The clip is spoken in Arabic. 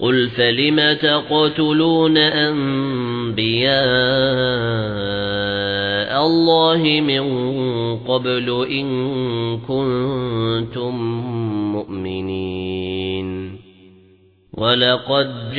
قُلْ فَلِمَ تَقْتُلُونَ أَنبِيَاءَ اللَّهِ مِن قَبْلُ إِن كُنتُم مُّؤْمِنِينَ وَلَقَدْ